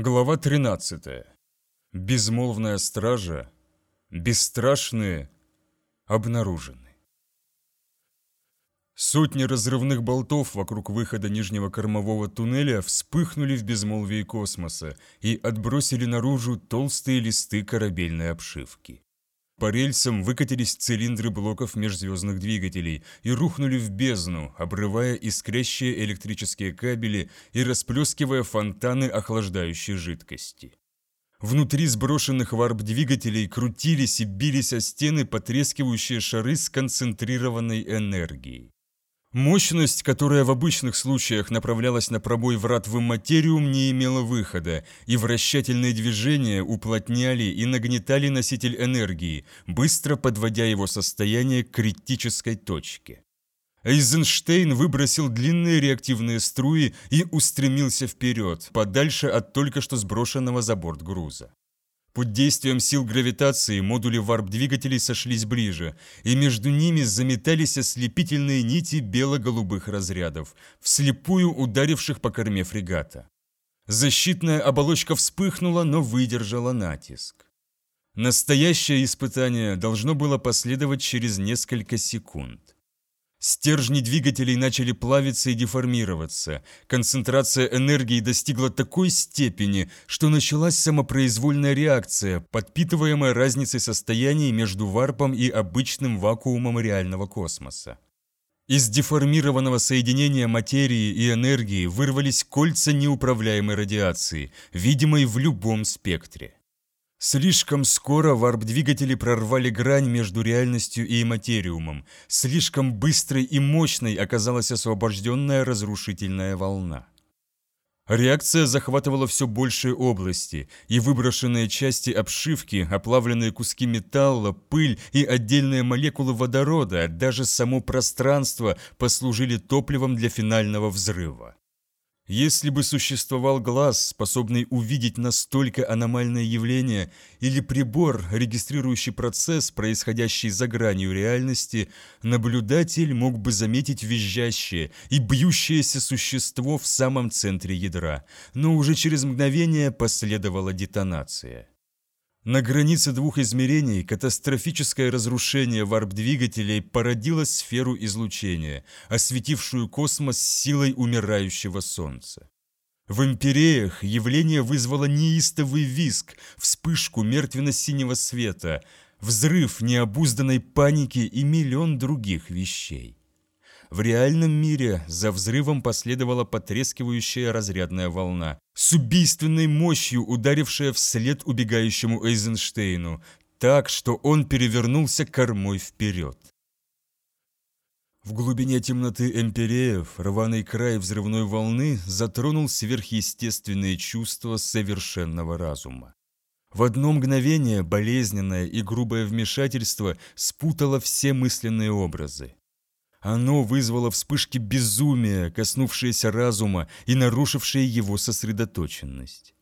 Глава 13. Безмолвная стража. Бесстрашные обнаружены. Сотни разрывных болтов вокруг выхода нижнего кормового туннеля вспыхнули в безмолвии космоса и отбросили наружу толстые листы корабельной обшивки. По рельсам выкатились цилиндры блоков межзвездных двигателей и рухнули в бездну, обрывая искрящие электрические кабели и расплескивая фонтаны охлаждающей жидкости. Внутри сброшенных варп-двигателей крутились и бились о стены потрескивающие шары с концентрированной энергией. Мощность, которая в обычных случаях направлялась на пробой врат в материум, не имела выхода, и вращательные движения уплотняли и нагнетали носитель энергии, быстро подводя его состояние к критической точке. Эйзенштейн выбросил длинные реактивные струи и устремился вперед, подальше от только что сброшенного за борт груза. Под действием сил гравитации модули варп-двигателей сошлись ближе, и между ними заметались ослепительные нити бело-голубых разрядов, вслепую ударивших по корме фрегата. Защитная оболочка вспыхнула, но выдержала натиск. Настоящее испытание должно было последовать через несколько секунд. Стержни двигателей начали плавиться и деформироваться. Концентрация энергии достигла такой степени, что началась самопроизвольная реакция, подпитываемая разницей состояний между варпом и обычным вакуумом реального космоса. Из деформированного соединения материи и энергии вырвались кольца неуправляемой радиации, видимой в любом спектре. Слишком скоро варп-двигатели прорвали грань между реальностью и материумом. Слишком быстрой и мощной оказалась освобожденная разрушительная волна. Реакция захватывала все большие области, и выброшенные части обшивки, оплавленные куски металла, пыль и отдельные молекулы водорода, даже само пространство послужили топливом для финального взрыва. Если бы существовал глаз, способный увидеть настолько аномальное явление, или прибор, регистрирующий процесс, происходящий за гранью реальности, наблюдатель мог бы заметить визжащее и бьющееся существо в самом центре ядра, но уже через мгновение последовала детонация. На границе двух измерений катастрофическое разрушение варп-двигателей породило сферу излучения, осветившую космос силой умирающего Солнца. В империях явление вызвало неистовый визг, вспышку мертвенно-синего света, взрыв необузданной паники и миллион других вещей. В реальном мире за взрывом последовала потрескивающая разрядная волна, с убийственной мощью ударившая вслед убегающему Эйзенштейну, так, что он перевернулся кормой вперед. В глубине темноты эмпиреев рваный край взрывной волны затронул сверхъестественные чувства совершенного разума. В одно мгновение болезненное и грубое вмешательство спутало все мысленные образы. Оно вызвало вспышки безумия, коснувшиеся разума и нарушившие его сосредоточенность.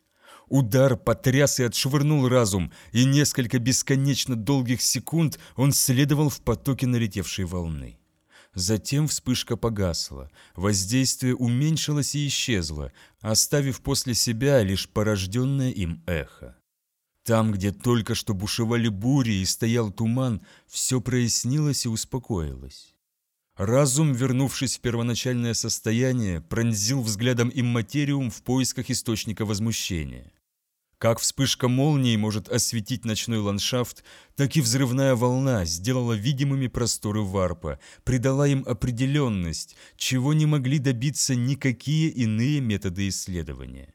Удар потряс и отшвырнул разум, и несколько бесконечно долгих секунд он следовал в потоке налетевшей волны. Затем вспышка погасла, воздействие уменьшилось и исчезло, оставив после себя лишь порожденное им эхо. Там, где только что бушевали бури и стоял туман, все прояснилось и успокоилось. Разум, вернувшись в первоначальное состояние, пронзил взглядом имматериум в поисках источника возмущения. Как вспышка молнии может осветить ночной ландшафт, так и взрывная волна сделала видимыми просторы варпа, придала им определенность, чего не могли добиться никакие иные методы исследования.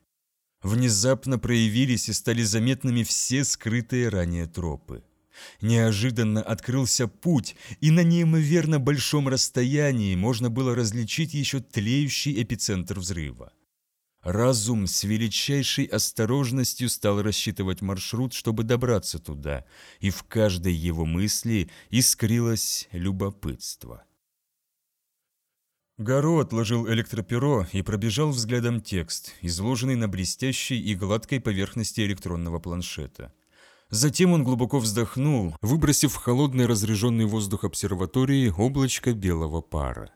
Внезапно проявились и стали заметными все скрытые ранее тропы. Неожиданно открылся путь, и на неимоверно большом расстоянии можно было различить еще тлеющий эпицентр взрыва. Разум с величайшей осторожностью стал рассчитывать маршрут, чтобы добраться туда, и в каждой его мысли искрилось любопытство. Гаро отложил электроперо и пробежал взглядом текст, изложенный на блестящей и гладкой поверхности электронного планшета. Затем он глубоко вздохнул, выбросив в холодный разряженный воздух обсерватории облачко белого пара.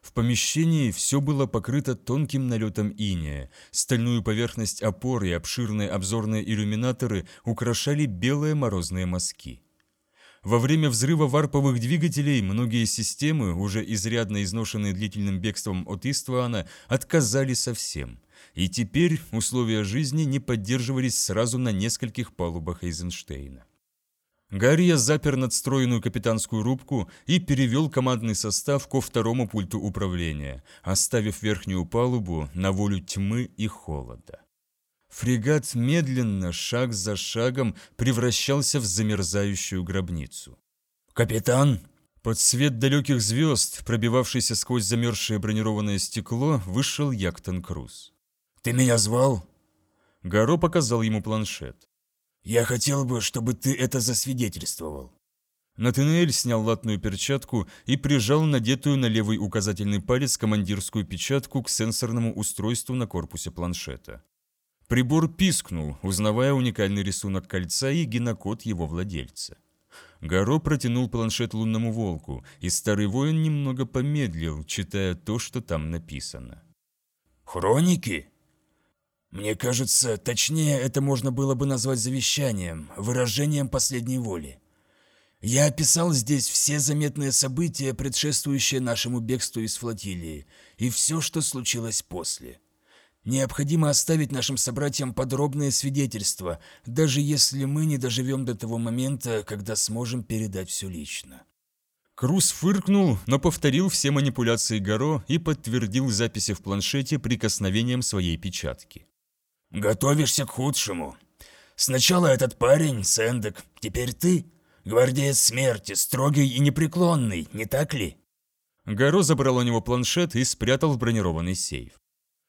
В помещении все было покрыто тонким налетом иния, стальную поверхность опор и обширные обзорные иллюминаторы украшали белые морозные мазки. Во время взрыва варповых двигателей многие системы, уже изрядно изношенные длительным бегством от Иствана, отказали совсем. И теперь условия жизни не поддерживались сразу на нескольких палубах Эйзенштейна. Гарри запер надстроенную капитанскую рубку и перевел командный состав ко второму пульту управления, оставив верхнюю палубу на волю тьмы и холода. Фрегат медленно, шаг за шагом, превращался в замерзающую гробницу. «Капитан!» Под свет далеких звезд, пробивавшийся сквозь замерзшее бронированное стекло, вышел Яктон Круз. «Ты меня звал?» Гаро показал ему планшет. «Я хотел бы, чтобы ты это засвидетельствовал». Натанель снял латную перчатку и прижал надетую на левый указательный палец командирскую печатку к сенсорному устройству на корпусе планшета. Прибор пискнул, узнавая уникальный рисунок кольца и генокод его владельца. Гаро протянул планшет лунному волку, и старый воин немного помедлил, читая то, что там написано. «Хроники?» Мне кажется, точнее это можно было бы назвать завещанием, выражением последней воли. Я описал здесь все заметные события, предшествующие нашему бегству из флотилии, и все, что случилось после. Необходимо оставить нашим собратьям подробные свидетельства, даже если мы не доживем до того момента, когда сможем передать все лично. Круз фыркнул, но повторил все манипуляции Горо и подтвердил записи в планшете прикосновением своей печатки. Готовишься к худшему. Сначала этот парень, Сэндек, теперь ты. Гвардеец смерти, строгий и непреклонный, не так ли? Гаро забрал у него планшет и спрятал в бронированный сейф.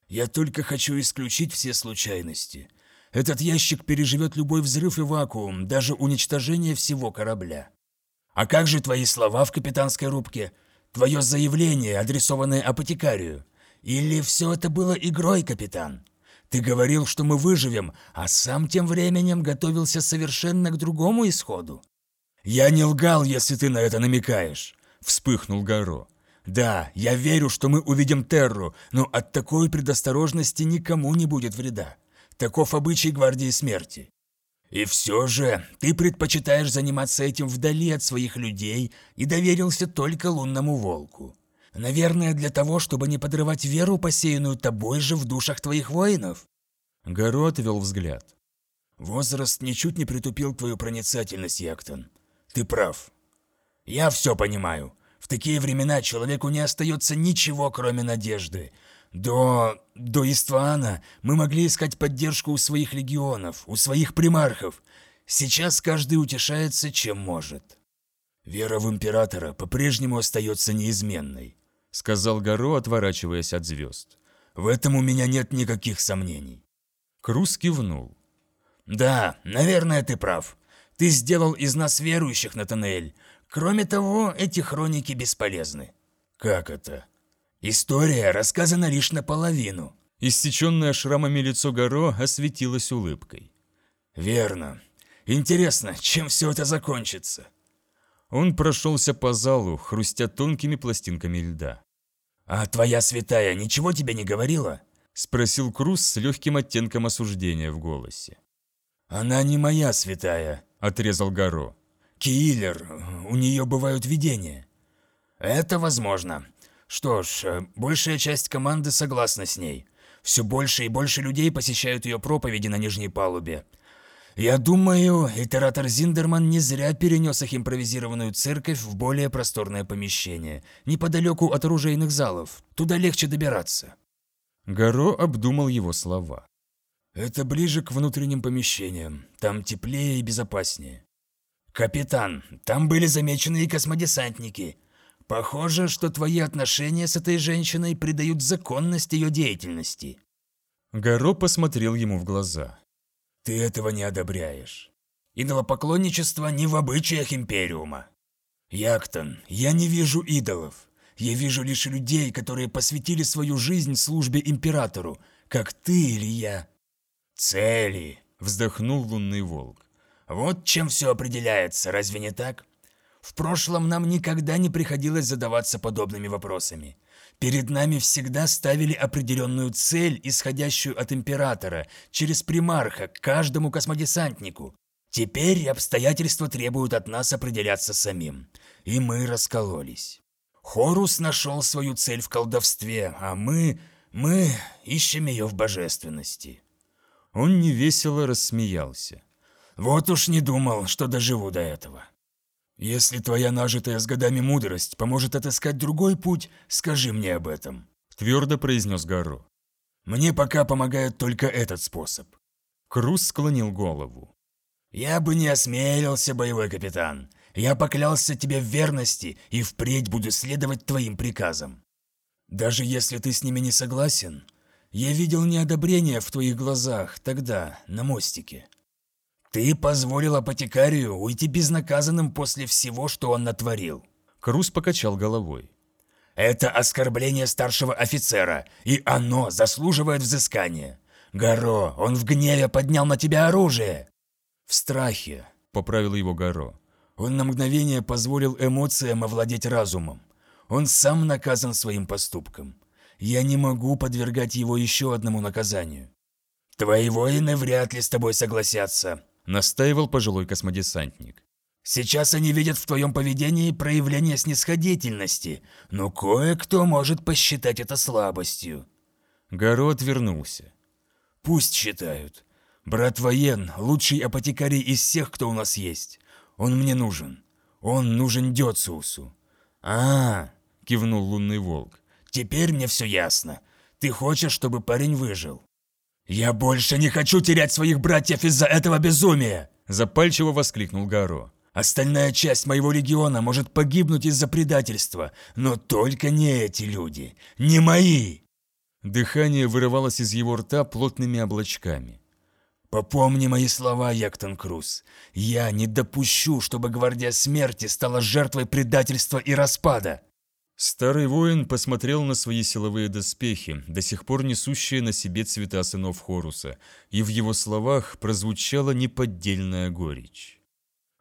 Я только хочу исключить все случайности. Этот ящик переживет любой взрыв и вакуум, даже уничтожение всего корабля. А как же твои слова в капитанской рубке? Твое заявление, адресованное апотекарию? Или все это было игрой, капитан? Ты говорил, что мы выживем, а сам тем временем готовился совершенно к другому исходу. Я не лгал, если ты на это намекаешь, вспыхнул Гаро. Да, я верю, что мы увидим Терру, но от такой предосторожности никому не будет вреда. Таков обычай гвардии смерти. И все же ты предпочитаешь заниматься этим вдали от своих людей и доверился только лунному волку. Наверное, для того, чтобы не подрывать веру, посеянную тобой же в душах твоих воинов. Гаро отвел взгляд. Возраст ничуть не притупил твою проницательность, Яктон. Ты прав. Я все понимаю. В такие времена человеку не остается ничего, кроме надежды. До... до Иствана мы могли искать поддержку у своих легионов, у своих примархов. Сейчас каждый утешается, чем может. Вера в Императора по-прежнему остается неизменной сказал Гаро, отворачиваясь от звезд. «В этом у меня нет никаких сомнений». Круз кивнул. «Да, наверное, ты прав. Ты сделал из нас верующих, Натанель. Кроме того, эти хроники бесполезны». «Как это?» «История рассказана лишь наполовину». Иссеченное шрамами лицо Гаро осветилось улыбкой. «Верно. Интересно, чем все это закончится?» Он прошелся по залу, хрустя тонкими пластинками льда. «А твоя святая ничего тебе не говорила?» – спросил Круз с легким оттенком осуждения в голосе. «Она не моя святая», – отрезал Гаро. «Киллер, у нее бывают видения». «Это возможно. Что ж, большая часть команды согласна с ней. Все больше и больше людей посещают ее проповеди на нижней палубе. Я думаю, итератор Зиндерман не зря перенес их импровизированную церковь в более просторное помещение, неподалеку от оружейных залов. Туда легче добираться. Гаро обдумал его слова. Это ближе к внутренним помещениям. Там теплее и безопаснее. Капитан, там были замечены и космодесантники. Похоже, что твои отношения с этой женщиной придают законность ее деятельности. Гаро посмотрел ему в глаза. Ты этого не одобряешь. Идолопоклонничество не в обычаях Империума. Яктон, я не вижу идолов. Я вижу лишь людей, которые посвятили свою жизнь службе Императору, как ты или я. Цели, вздохнул лунный волк. Вот чем все определяется, разве не так? В прошлом нам никогда не приходилось задаваться подобными вопросами. Перед нами всегда ставили определенную цель, исходящую от Императора, через примарха, к каждому космодесантнику. Теперь обстоятельства требуют от нас определяться самим. И мы раскололись. Хорус нашел свою цель в колдовстве, а мы... мы ищем ее в божественности. Он невесело рассмеялся. Вот уж не думал, что доживу до этого. Если твоя нажитая с годами мудрость поможет отыскать другой путь, скажи мне об этом. Твердо произнес Гаро. Мне пока помогает только этот способ. Круз склонил голову. Я бы не осмелился, боевой капитан. Я поклялся тебе в верности и впредь буду следовать твоим приказам. Даже если ты с ними не согласен, я видел неодобрение в твоих глазах тогда, на мостике. Ты позволил апотекарию уйти безнаказанным после всего, что он натворил. Круз покачал головой. Это оскорбление старшего офицера, и оно заслуживает взыскания. Гаро, он в гневе поднял на тебя оружие. В страхе, поправил его Гаро. Он на мгновение позволил эмоциям овладеть разумом. Он сам наказан своим поступком. Я не могу подвергать его еще одному наказанию. Твои воины вряд ли с тобой согласятся, настаивал пожилой космодесантник. Сейчас они видят в твоем поведении проявление снисходительности, но кое-кто может посчитать это слабостью. Гаро отвернулся. Пусть считают. Брат воен – лучший апотекарий из всех, кто у нас есть. Он мне нужен. Он нужен Дёциусу. -а кивнул лунный волк. Теперь мне все ясно. Ты хочешь, чтобы парень выжил. «Я больше не хочу терять своих братьев из-за этого безумия!» Запальчиво воскликнул Гаро. «Остальная часть моего легиона может погибнуть из-за предательства, но только не эти люди, не мои!» Дыхание вырывалось из его рта плотными облачками. «Попомни мои слова, Яктон Круз. Я не допущу, чтобы Гвардия Смерти стала жертвой предательства и распада!» Старый воин посмотрел на свои силовые доспехи, до сих пор несущие на себе цвета сынов Хоруса, и в его словах прозвучала неподдельная горечь.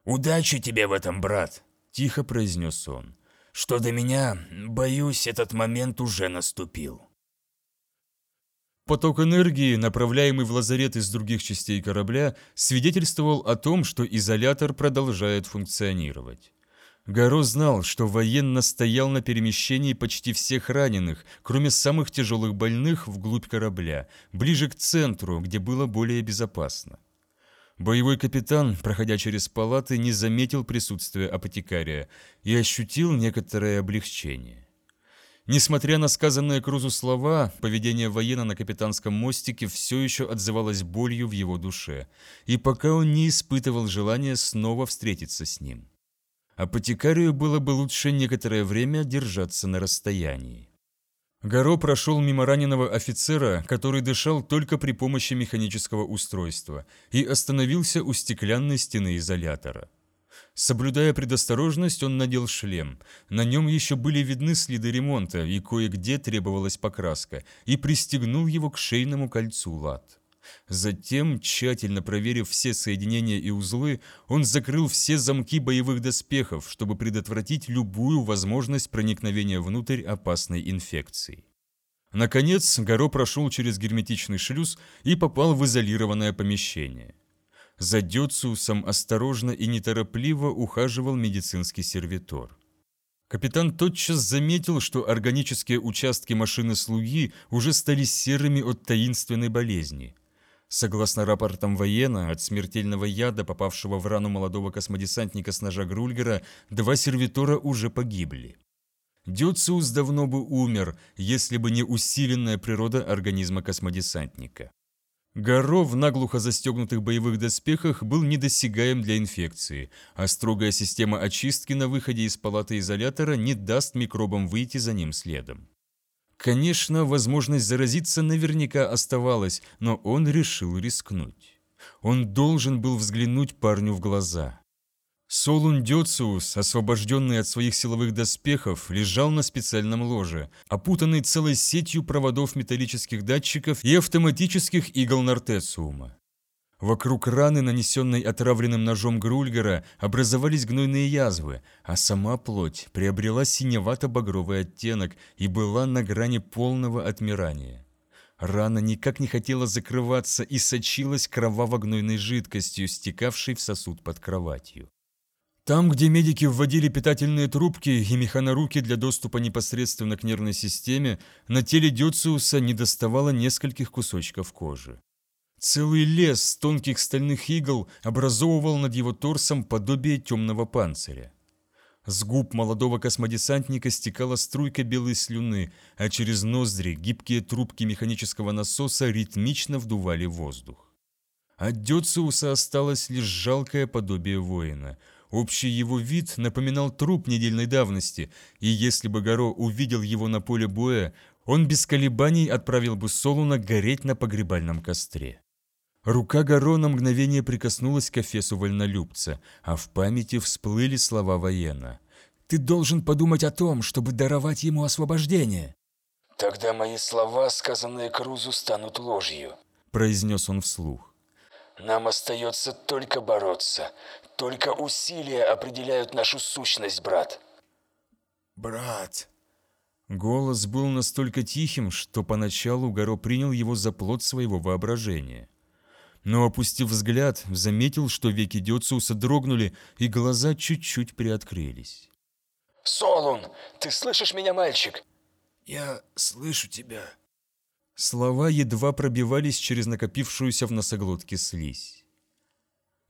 «Удачи тебе в этом, брат!» – тихо произнес он. «Что до меня, боюсь, этот момент уже наступил». Поток энергии, направляемый в лазарет из других частей корабля, свидетельствовал о том, что изолятор продолжает функционировать. Гаро знал, что военно стоял на перемещении почти всех раненых, кроме самых тяжелых больных, вглубь корабля, ближе к центру, где было более безопасно. Боевой капитан, проходя через палаты, не заметил присутствия апотекария и ощутил некоторое облегчение. Несмотря на сказанные Крузу слова, поведение воена на капитанском мостике все еще отзывалось болью в его душе, и пока он не испытывал желания снова встретиться с ним. Апотекарию было бы лучше некоторое время держаться на расстоянии. Горо прошел мимо раненого офицера, который дышал только при помощи механического устройства, и остановился у стеклянной стены изолятора. Соблюдая предосторожность, он надел шлем. На нем еще были видны следы ремонта, и кое-где требовалась покраска, и пристегнул его к шейному кольцу лад. Затем, тщательно проверив все соединения и узлы, он закрыл все замки боевых доспехов, чтобы предотвратить любую возможность проникновения внутрь опасной инфекции. Наконец, Горо прошел через герметичный шлюз и попал в изолированное помещение. За Дёциусом осторожно и неторопливо ухаживал медицинский сервитор. Капитан тотчас заметил, что органические участки машины слуги уже стали серыми от таинственной болезни – Согласно рапортам воена, от смертельного яда, попавшего в рану молодого космодесантника с ножа Грульгера, два сервитора уже погибли. Дюциус давно бы умер, если бы не усиленная природа организма космодесантника. Горо в наглухо застегнутых боевых доспехах был недосягаем для инфекции, а строгая система очистки на выходе из палаты изолятора не даст микробам выйти за ним следом. Конечно, возможность заразиться наверняка оставалась, но он решил рискнуть. Он должен был взглянуть парню в глаза. Солун Дёциус, освобожденный от своих силовых доспехов, лежал на специальном ложе, опутанный целой сетью проводов металлических датчиков и автоматических игл Нортециума. Вокруг раны, нанесенной отравленным ножом Грульгера, образовались гнойные язвы, а сама плоть приобрела синевато-багровый оттенок и была на грани полного отмирания. Рана никак не хотела закрываться и сочилась кроваво-гнойной жидкостью, стекавшей в сосуд под кроватью. Там, где медики вводили питательные трубки и механоруки для доступа непосредственно к нервной системе, на теле Дёциуса недоставало нескольких кусочков кожи. Целый лес тонких стальных игл образовывал над его торсом подобие темного панциря. С губ молодого космодесантника стекала струйка белой слюны, а через ноздри гибкие трубки механического насоса ритмично вдували воздух. От Дёциуса осталось лишь жалкое подобие воина. Общий его вид напоминал труп недельной давности, и если бы Горо увидел его на поле боя, он без колебаний отправил бы Солуна гореть на погребальном костре. Рука Гаро на мгновение прикоснулась к Эфесу вольнолюбца, а в памяти всплыли слова воена. «Ты должен подумать о том, чтобы даровать ему освобождение». «Тогда мои слова, сказанные Крузу, станут ложью», – произнес он вслух. «Нам остается только бороться. Только усилия определяют нашу сущность, брат». «Брат», Голос был настолько тихим, что поначалу Горо принял его за плод своего воображения но, опустив взгляд, заметил, что веки Дёциуса дрогнули, и глаза чуть-чуть приоткрылись. «Солун, ты слышишь меня, мальчик?» «Я слышу тебя». Слова едва пробивались через накопившуюся в носоглотке слизь.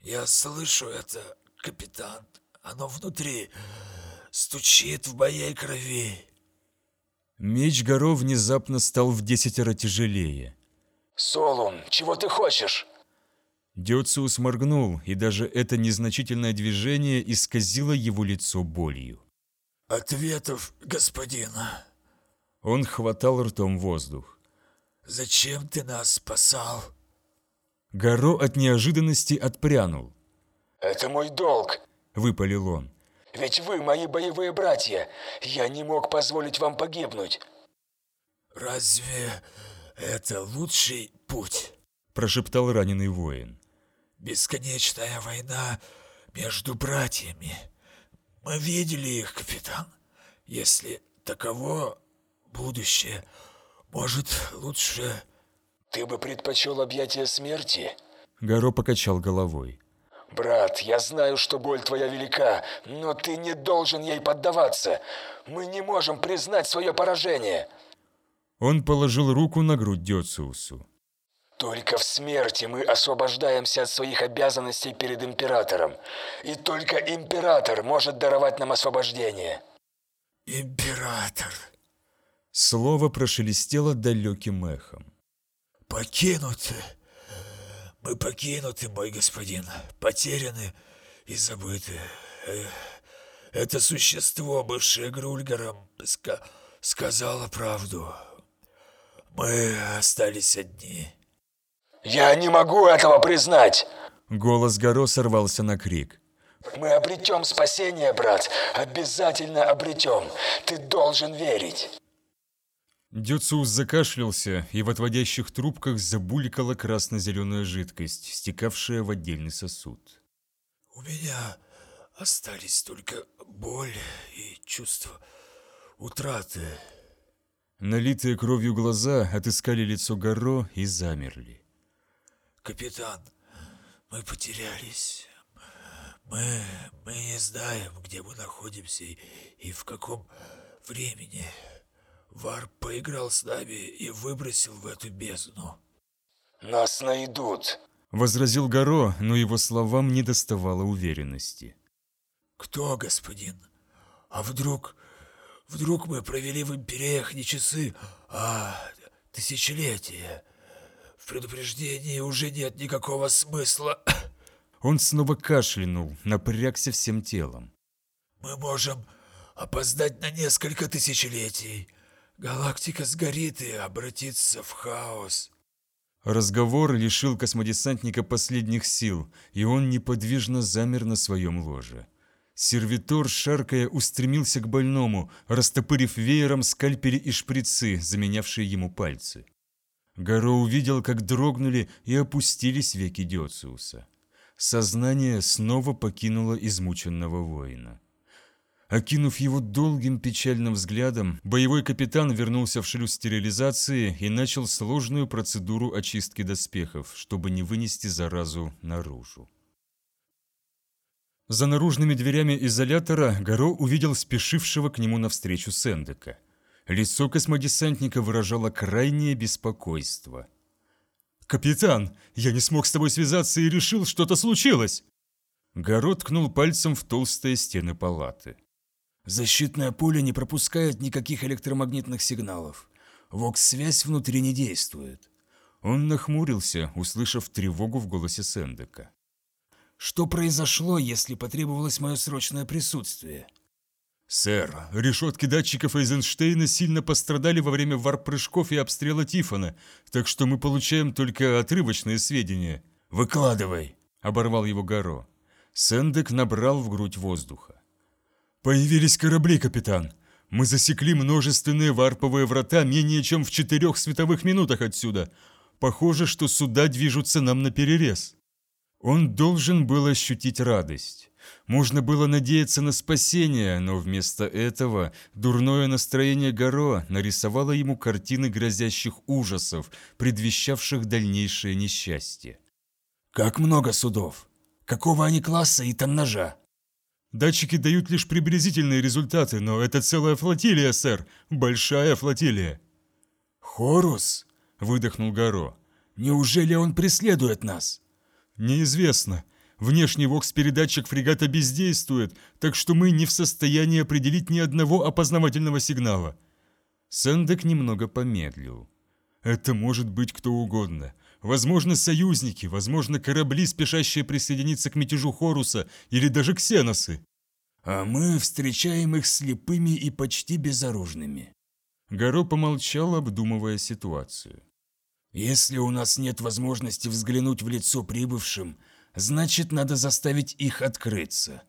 «Я слышу это, капитан. Оно внутри стучит в моей крови». Меч Горо внезапно стал в десятеро тяжелее. «Солун, чего ты хочешь?» Дёциус моргнул, и даже это незначительное движение исказило его лицо болью. «Ответов, господин!» Он хватал ртом воздух. «Зачем ты нас спасал?» Горо от неожиданности отпрянул. «Это мой долг!» – выпалил он. «Ведь вы мои боевые братья! Я не мог позволить вам погибнуть!» «Разве это лучший путь?» – прошептал раненый воин. Бесконечная война между братьями. Мы видели их, капитан. Если таково будущее, может, лучше... Ты бы предпочел объятия смерти? Горо покачал головой. «Брат, я знаю, что боль твоя велика, но ты не должен ей поддаваться. Мы не можем признать свое поражение». Он положил руку на грудь Дёциусу. Только в смерти мы освобождаемся от своих обязанностей перед императором. И только император может даровать нам освобождение. Император. Слово прошелестело далеким эхом. Покинуты. Мы покинуты, мой господин. Потеряны и забыты. Это существо, бывшее Грульгаром, ска сказала правду. Мы остались одни. «Я не могу этого признать!» Голос Горо сорвался на крик. «Мы обретем спасение, брат! Обязательно обретем! Ты должен верить!» Дюциус закашлялся, и в отводящих трубках забулькала красно-зеленая жидкость, стекавшая в отдельный сосуд. «У меня остались только боль и чувство утраты». Налитые кровью глаза отыскали лицо Горо и замерли. Капитан, мы потерялись. Мы, мы не знаем, где мы находимся и, и в каком времени. Вар поиграл с нами и выбросил в эту бездну. «Нас найдут», — возразил Горо, но его словам не доставало уверенности. «Кто, господин? А вдруг... Вдруг мы провели в империях не часы, а тысячелетия?» В предупреждении уже нет никакого смысла. Он снова кашлянул, напрягся всем телом. Мы можем опоздать на несколько тысячелетий. Галактика сгорит и обратится в хаос. Разговор лишил космодесантника последних сил, и он неподвижно замер на своем ложе. Сервитор, шаркая, устремился к больному, растопырив веером скальпели и шприцы, заменявшие ему пальцы. Горо увидел, как дрогнули и опустились веки Диоциуса. Сознание снова покинуло измученного воина. Окинув его долгим печальным взглядом, боевой капитан вернулся в шлюз стерилизации и начал сложную процедуру очистки доспехов, чтобы не вынести заразу наружу. За наружными дверями изолятора Горо увидел спешившего к нему навстречу Сендека. Лицо космодесантника выражало крайнее беспокойство. «Капитан, я не смог с тобой связаться и решил, что-то случилось!» Горо ткнул пальцем в толстые стены палаты. Защитное поле не пропускает никаких электромагнитных сигналов. Вокс-связь внутри не действует. Он нахмурился, услышав тревогу в голосе Сендека. Что произошло, если потребовалось мое срочное присутствие? «Сэр, решетки датчиков Эйзенштейна сильно пострадали во время варп-прыжков и обстрела Тифона, так что мы получаем только отрывочные сведения». «Выкладывай», — оборвал его Горо. Сендек набрал в грудь воздуха. «Появились корабли, капитан. Мы засекли множественные варповые врата менее чем в четырех световых минутах отсюда. Похоже, что суда движутся нам на перерез». Он должен был ощутить радость. Можно было надеяться на спасение, но вместо этого дурное настроение Горо нарисовало ему картины грозящих ужасов, предвещавших дальнейшее несчастье. «Как много судов? Какого они класса и тоннажа?» «Датчики дают лишь приблизительные результаты, но это целая флотилия, сэр, большая флотилия». «Хорус?» – выдохнул Горо. «Неужели он преследует нас?» «Неизвестно. Внешний вокс-передатчик фрегата бездействует, так что мы не в состоянии определить ни одного опознавательного сигнала». Сэндек немного помедлил. «Это может быть кто угодно. Возможно, союзники, возможно, корабли, спешащие присоединиться к мятежу Хоруса, или даже ксеносы». «А мы встречаем их слепыми и почти безоружными». Горо помолчал, обдумывая ситуацию. «Если у нас нет возможности взглянуть в лицо прибывшим, Значит, надо заставить их открыться.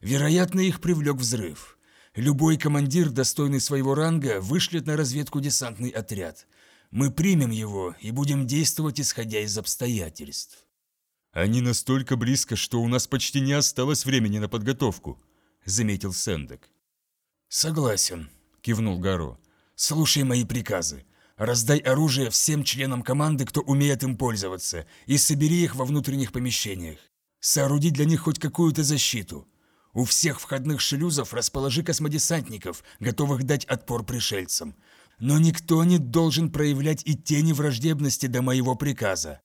Вероятно, их привлек взрыв. Любой командир, достойный своего ранга, вышлет на разведку десантный отряд. Мы примем его и будем действовать, исходя из обстоятельств. «Они настолько близко, что у нас почти не осталось времени на подготовку», — заметил Сендек. «Согласен», — кивнул Гаро. «Слушай мои приказы. Раздай оружие всем членам команды, кто умеет им пользоваться, и собери их во внутренних помещениях. Сооруди для них хоть какую-то защиту. У всех входных шлюзов расположи космодесантников, готовых дать отпор пришельцам. Но никто не должен проявлять и тени враждебности до моего приказа.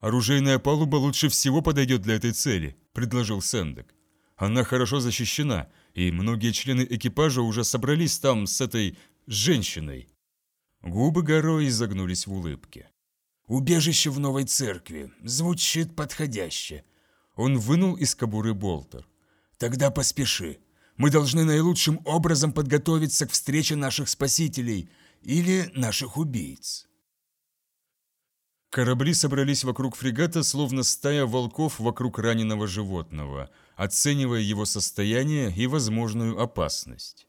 «Оружейная палуба лучше всего подойдет для этой цели», – предложил Сендек. «Она хорошо защищена, и многие члены экипажа уже собрались там с этой женщиной». Губы Горо изогнулись в улыбке. «Убежище в новой церкви. Звучит подходяще». Он вынул из кобуры болтер. «Тогда поспеши. Мы должны наилучшим образом подготовиться к встрече наших спасителей или наших убийц». Корабли собрались вокруг фрегата, словно стая волков вокруг раненого животного, оценивая его состояние и возможную опасность.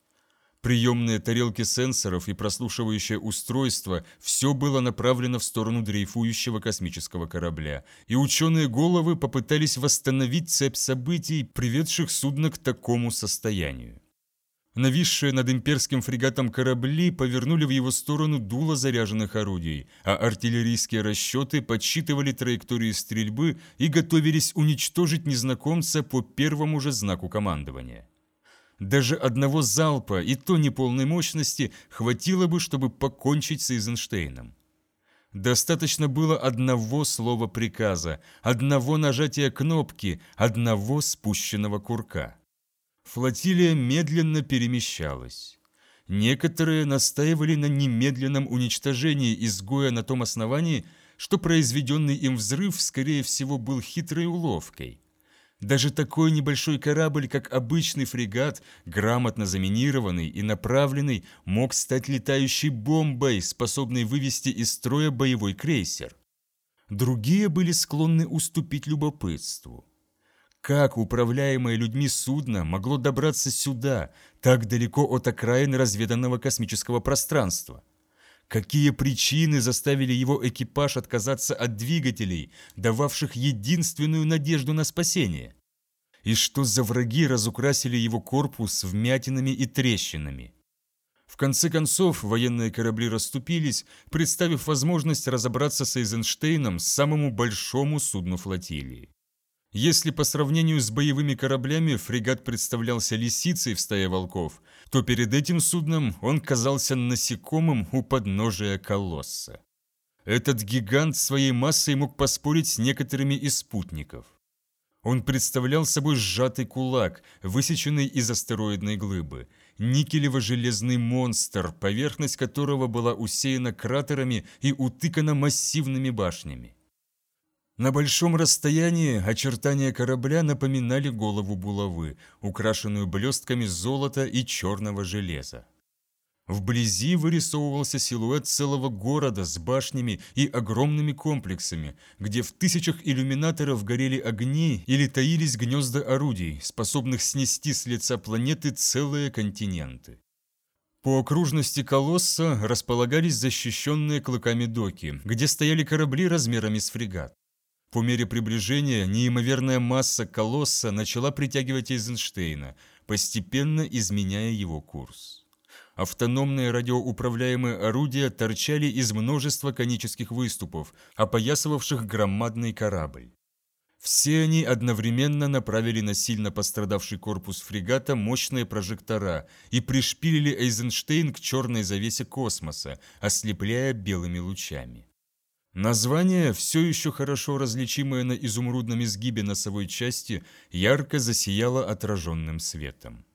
Приемные тарелки сенсоров и прослушивающее устройство – все было направлено в сторону дрейфующего космического корабля, и ученые головы попытались восстановить цепь событий, приведших судно к такому состоянию. Нависшие над имперским фрегатом корабли повернули в его сторону дуло заряженных орудий, а артиллерийские расчеты подсчитывали траектории стрельбы и готовились уничтожить незнакомца по первому же знаку командования. Даже одного залпа, и то неполной мощности, хватило бы, чтобы покончить с Эйзенштейном. Достаточно было одного слова приказа, одного нажатия кнопки, одного спущенного курка. Флотилия медленно перемещалась. Некоторые настаивали на немедленном уничтожении изгоя на том основании, что произведенный им взрыв, скорее всего, был хитрой уловкой. Даже такой небольшой корабль, как обычный фрегат, грамотно заминированный и направленный, мог стать летающей бомбой, способной вывести из строя боевой крейсер. Другие были склонны уступить любопытству. Как управляемое людьми судно могло добраться сюда, так далеко от окраины разведанного космического пространства? Какие причины заставили его экипаж отказаться от двигателей, дававших единственную надежду на спасение? И что за враги разукрасили его корпус вмятинами и трещинами? В конце концов, военные корабли расступились, представив возможность разобраться с Эйзенштейном, самому большому судну флотилии. Если по сравнению с боевыми кораблями фрегат представлялся лисицей в стае волков, то перед этим судном он казался насекомым у подножия колосса. Этот гигант своей массой мог поспорить с некоторыми из спутников. Он представлял собой сжатый кулак, высеченный из астероидной глыбы, никелево-железный монстр, поверхность которого была усеяна кратерами и утыкана массивными башнями. На большом расстоянии очертания корабля напоминали голову булавы, украшенную блестками золота и черного железа. Вблизи вырисовывался силуэт целого города с башнями и огромными комплексами, где в тысячах иллюминаторов горели огни или таились гнезда орудий, способных снести с лица планеты целые континенты. По окружности колосса располагались защищенные клыками доки, где стояли корабли размерами с фрегат. По мере приближения неимоверная масса колосса начала притягивать Эйзенштейна, постепенно изменяя его курс. Автономные радиоуправляемые орудия торчали из множества конических выступов, опоясывавших громадный корабль. Все они одновременно направили на сильно пострадавший корпус фрегата мощные прожектора и пришпилили Эйзенштейн к черной завесе космоса, ослепляя белыми лучами. Название, все еще хорошо различимое на изумрудном изгибе носовой части, ярко засияло отраженным светом.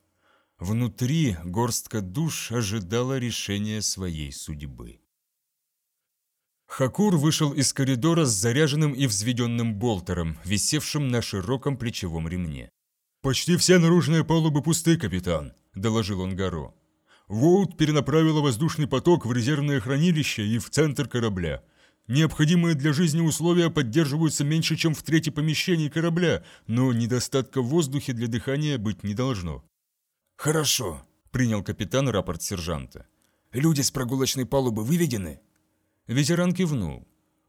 Внутри горстка душ ожидала решения своей судьбы. Хакур вышел из коридора с заряженным и взведенным болтером, висевшим на широком плечевом ремне. «Почти все наружные палубы пусты, капитан», – доложил он Гаро. «Воут перенаправила воздушный поток в резервное хранилище и в центр корабля. Необходимые для жизни условия поддерживаются меньше, чем в трети помещений корабля, но недостатка в воздухе для дыхания быть не должно. «Хорошо», — принял капитан рапорт сержанта. «Люди с прогулочной палубы выведены?» Ветеран кивнул.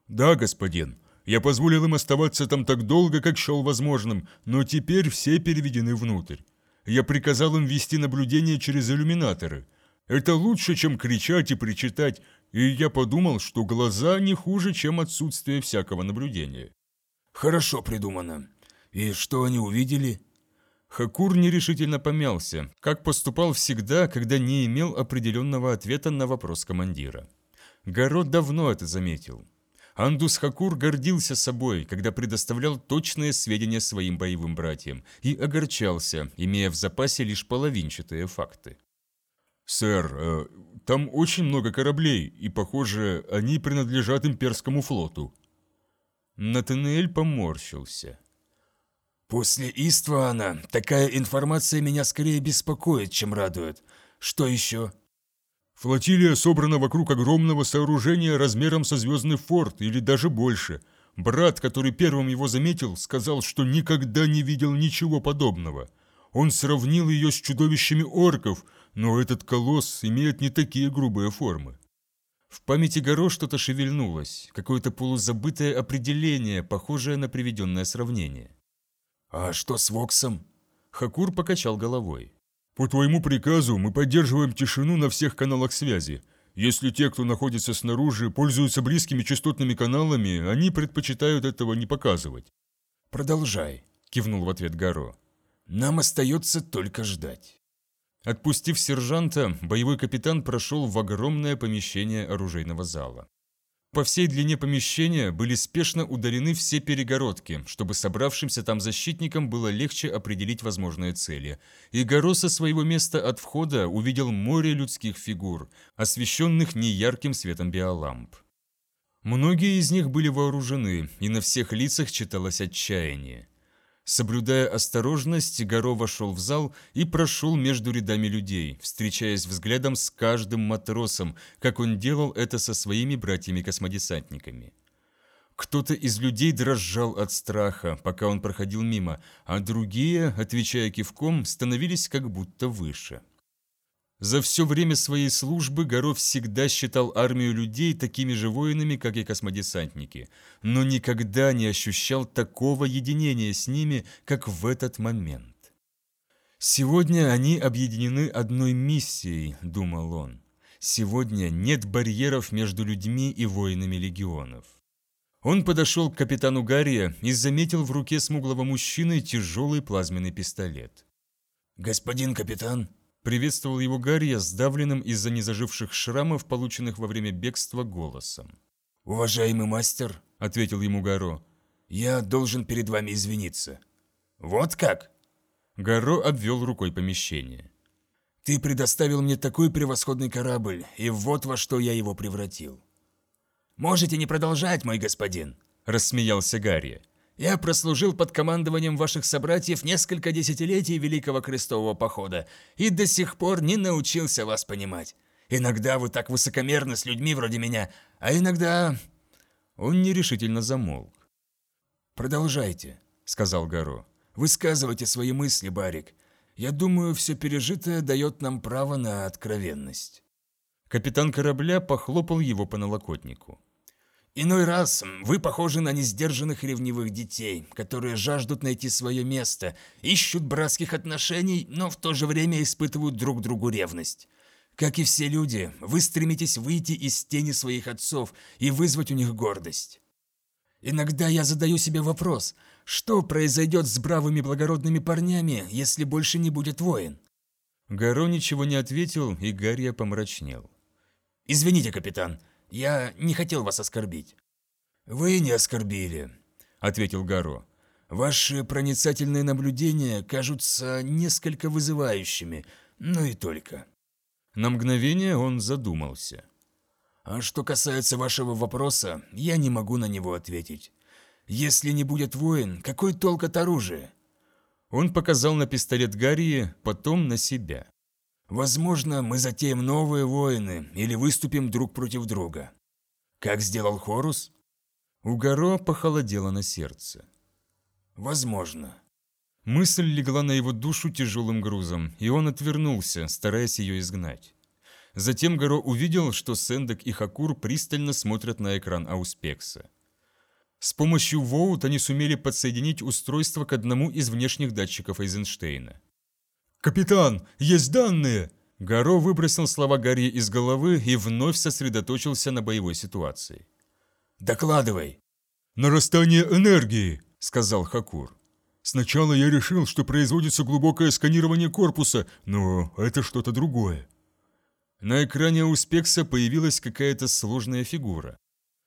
«Да, господин. Я позволил им оставаться там так долго, как счел возможным, но теперь все переведены внутрь. Я приказал им вести наблюдение через иллюминаторы. Это лучше, чем кричать и причитать, и я подумал, что глаза не хуже, чем отсутствие всякого наблюдения. «Хорошо придумано. И что они увидели?» Хакур нерешительно помялся, как поступал всегда, когда не имел определенного ответа на вопрос командира. Город давно это заметил. Андус Хакур гордился собой, когда предоставлял точные сведения своим боевым братьям, и огорчался, имея в запасе лишь половинчатые факты. «Сэр, э, там очень много кораблей, и, похоже, они принадлежат имперскому флоту». Натанель поморщился. «После Иствана такая информация меня скорее беспокоит, чем радует. Что еще?» «Флотилия собрана вокруг огромного сооружения размером со звездный форт, или даже больше. Брат, который первым его заметил, сказал, что никогда не видел ничего подобного. Он сравнил ее с чудовищами орков – но этот колосс имеет не такие грубые формы. В памяти Горо что-то шевельнулось, какое-то полузабытое определение, похожее на приведенное сравнение. «А что с Воксом?» Хакур покачал головой. «По твоему приказу мы поддерживаем тишину на всех каналах связи. Если те, кто находится снаружи, пользуются близкими частотными каналами, они предпочитают этого не показывать». «Продолжай», – кивнул в ответ Горо. «Нам остается только ждать». Отпустив сержанта, боевой капитан прошел в огромное помещение оружейного зала. По всей длине помещения были спешно удалены все перегородки, чтобы собравшимся там защитникам было легче определить возможные цели. И Горо со своего места от входа увидел море людских фигур, освещенных неярким светом биоламп. Многие из них были вооружены, и на всех лицах читалось отчаяние. Соблюдая осторожность, Горо вошел в зал и прошел между рядами людей, встречаясь взглядом с каждым матросом, как он делал это со своими братьями-космодесантниками. Кто-то из людей дрожал от страха, пока он проходил мимо, а другие, отвечая кивком, становились как будто выше. За все время своей службы Горов всегда считал армию людей такими же воинами, как и космодесантники, но никогда не ощущал такого единения с ними, как в этот момент. «Сегодня они объединены одной миссией», — думал он. «Сегодня нет барьеров между людьми и воинами легионов». Он подошел к капитану Гарри и заметил в руке смуглого мужчины тяжелый плазменный пистолет. «Господин капитан», Приветствовал его Гарри сдавленным из-за незаживших шрамов, полученных во время бегства, голосом. «Уважаемый мастер», — ответил ему Гаро, — «я должен перед вами извиниться». «Вот как?» Гаро обвел рукой помещение. «Ты предоставил мне такой превосходный корабль, и вот во что я его превратил». «Можете не продолжать, мой господин», — рассмеялся Гарри. Я прослужил под командованием ваших собратьев несколько десятилетий Великого Крестового Похода и до сих пор не научился вас понимать. Иногда вы так высокомерны с людьми вроде меня, а иногда...» Он нерешительно замолк. «Продолжайте», — сказал Гаро. «Высказывайте свои мысли, Барик. Я думаю, все пережитое дает нам право на откровенность». Капитан корабля похлопал его по налокотнику. Иной раз вы похожи на несдержанных ревнивых детей, которые жаждут найти свое место, ищут братских отношений, но в то же время испытывают друг другу ревность. Как и все люди, вы стремитесь выйти из тени своих отцов и вызвать у них гордость. Иногда я задаю себе вопрос, что произойдет с бравыми благородными парнями, если больше не будет воин? Гаро ничего не ответил, и Гарри помрачнел. «Извините, капитан, я не хотел вас оскорбить». «Вы не оскорбили», — ответил Гаро. «Ваши проницательные наблюдения кажутся несколько вызывающими, но и только». На мгновение он задумался. «А что касается вашего вопроса, я не могу на него ответить. Если не будет воин, какой толк от оружия?» Он показал на пистолет Гарри, потом на себя. Возможно, мы затеем новые войны или выступим друг против друга. Как сделал Хорус? У Гаро похолодело на сердце. Возможно. Мысль легла на его душу тяжелым грузом, и он отвернулся, стараясь ее изгнать. Затем Гаро увидел, что Сендек и Хакур пристально смотрят на экран Ауспекса. С помощью Воут они сумели подсоединить устройство к одному из внешних датчиков Эйзенштейна. «Капитан, есть данные!» Гаро выбросил слова Гарри из головы и вновь сосредоточился на боевой ситуации. «Докладывай!» «Нарастание энергии», — сказал Хакур. «Сначала я решил, что производится глубокое сканирование корпуса, но это что-то другое». На экране у Спекса появилась какая-то сложная фигура.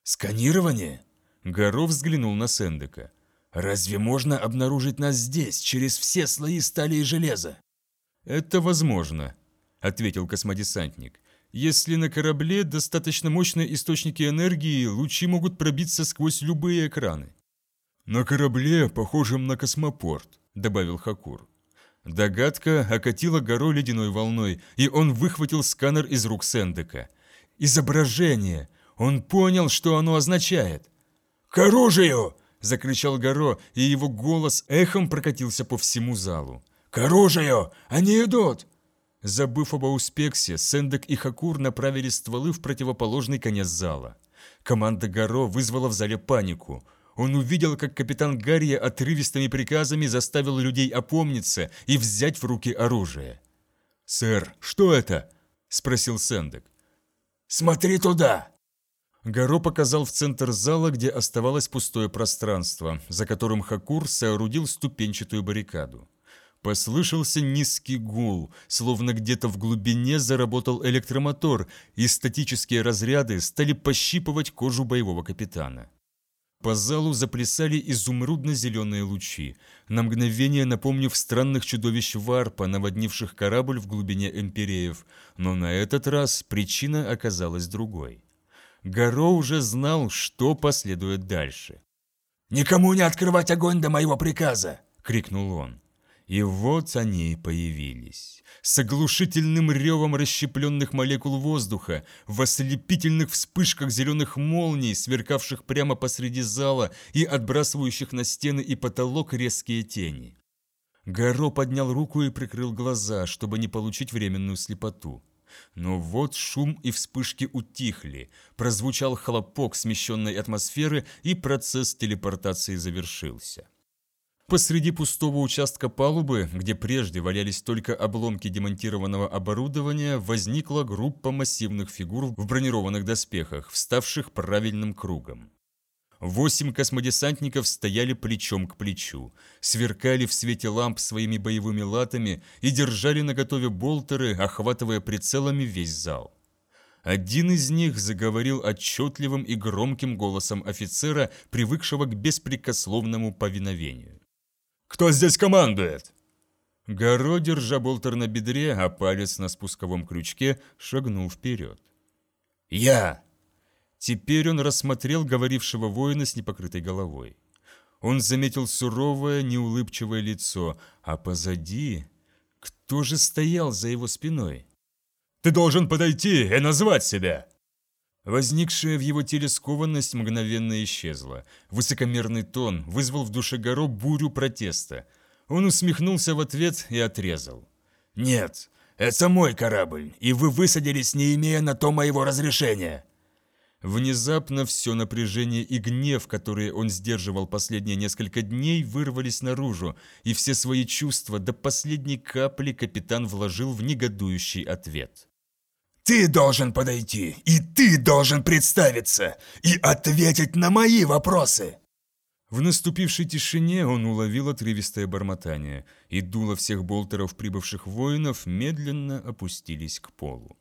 «Сканирование?» Гаро взглянул на Сендека. «Разве можно обнаружить нас здесь, через все слои стали и железа?» «Это возможно», — ответил космодесантник. «Если на корабле достаточно мощные источники энергии, лучи могут пробиться сквозь любые экраны». «На корабле, похожем на космопорт», — добавил Хакур. Догадка окатила гору ледяной волной, и он выхватил сканер из рук Сендека. «Изображение! Он понял, что оно означает!» «К оружию!» – закричал Горо, и его голос эхом прокатился по всему залу. «К оружию! Они идут!» Забыв об Ауспексе, Сендек и Хакур направили стволы в противоположный конец зала. Команда Гаро вызвала в зале панику. Он увидел, как капитан Гарри отрывистыми приказами заставил людей опомниться и взять в руки оружие. «Сэр, что это?» – спросил Сендек. «Смотри туда!» Гаро показал в центр зала, где оставалось пустое пространство, за которым Хакур соорудил ступенчатую баррикаду. Послышался низкий гул, словно где-то в глубине заработал электромотор, и статические разряды стали пощипывать кожу боевого капитана. По залу заплясали изумрудно-зеленые лучи, на мгновение напомнив странных чудовищ варпа, наводнивших корабль в глубине империев, но на этот раз причина оказалась другой. Горо уже знал, что последует дальше. «Никому не открывать огонь до моего приказа!» — крикнул он. И вот они появились. С оглушительным ревом расщепленных молекул воздуха, в ослепительных вспышках зеленых молний, сверкавших прямо посреди зала и отбрасывающих на стены и потолок резкие тени. Гаро поднял руку и прикрыл глаза, чтобы не получить временную слепоту. Но вот шум и вспышки утихли, прозвучал хлопок смещенной атмосферы, и процесс телепортации завершился. Посреди пустого участка палубы, где прежде валялись только обломки демонтированного оборудования, возникла группа массивных фигур в бронированных доспехах, вставших правильным кругом. Восемь космодесантников стояли плечом к плечу, сверкали в свете ламп своими боевыми латами и держали наготове болтеры, охватывая прицелами весь зал. Один из них заговорил отчетливым и громким голосом офицера, привыкшего к беспрекословному повиновению. «Кто здесь командует?» Горо, держа болтер на бедре, а палец на спусковом крючке, шагнул вперед. «Я!» Теперь он рассмотрел говорившего воина с непокрытой головой. Он заметил суровое, неулыбчивое лицо, а позади... Кто же стоял за его спиной? «Ты должен подойти и назвать себя!» Возникшая в его теле скованность мгновенно исчезла. Высокомерный тон вызвал в душе Горо бурю протеста. Он усмехнулся в ответ и отрезал. «Нет, это мой корабль, и вы высадились, не имея на то моего разрешения!» Внезапно все напряжение и гнев, которые он сдерживал последние несколько дней, вырвались наружу, и все свои чувства до последней капли капитан вложил в негодующий ответ. «Ты должен подойти, и ты должен представиться, и ответить на мои вопросы!» В наступившей тишине он уловил отрывистое бормотание, и дуло всех болтеров, прибывших воинов, медленно опустились к полу.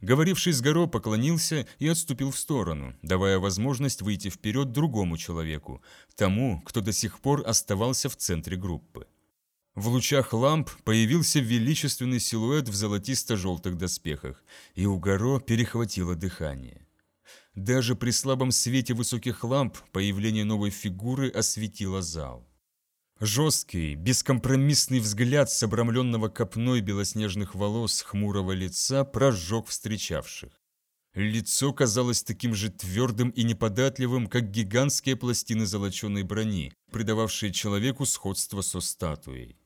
Говоривший с горо поклонился и отступил в сторону, давая возможность выйти вперед другому человеку, тому, кто до сих пор оставался в центре группы. В лучах ламп появился величественный силуэт в золотисто-желтых доспехах, и у Горо перехватило дыхание. Даже при слабом свете высоких ламп появление новой фигуры осветило зал. Жесткий, бескомпромиссный взгляд с обрамленного копной белоснежных волос хмурого лица прожег встречавших. Лицо казалось таким же твердым и неподатливым, как гигантские пластины золоченой брони, придававшие человеку сходство со статуей.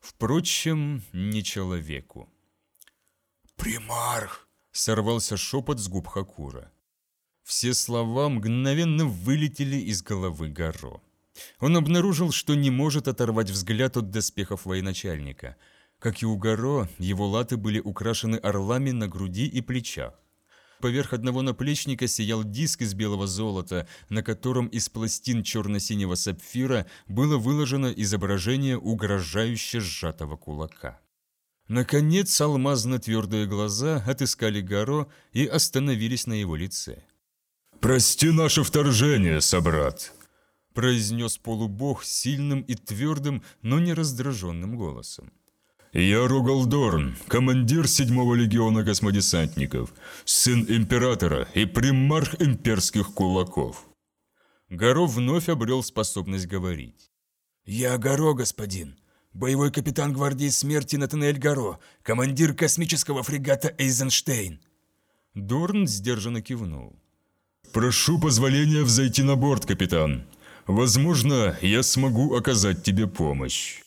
Впрочем, не человеку. «Примарх!» — сорвался шепот с губ Хакура. Все слова мгновенно вылетели из головы Гаро. Он обнаружил, что не может оторвать взгляд от доспехов военачальника. Как и у Горо, его латы были украшены орлами на груди и плечах. Поверх одного наплечника сиял диск из белого золота, на котором из пластин черно-синего сапфира было выложено изображение угрожающе сжатого кулака. Наконец алмазно-твердые глаза отыскали Гаро и остановились на его лице. «Прости наше вторжение, собрат!» произнес полубог сильным и твердым, но не раздраженным голосом. «Я Рогалдорн, командир седьмого легиона космодесантников, сын императора и примарх имперских кулаков». Горо вновь обрел способность говорить. «Я Горо, господин. Боевой капитан гвардии смерти Натанель Горо, командир космического фрегата Эйзенштейн». Дорн сдержанно кивнул. «Прошу позволения взойти на борт, капитан. Возможно, я смогу оказать тебе помощь».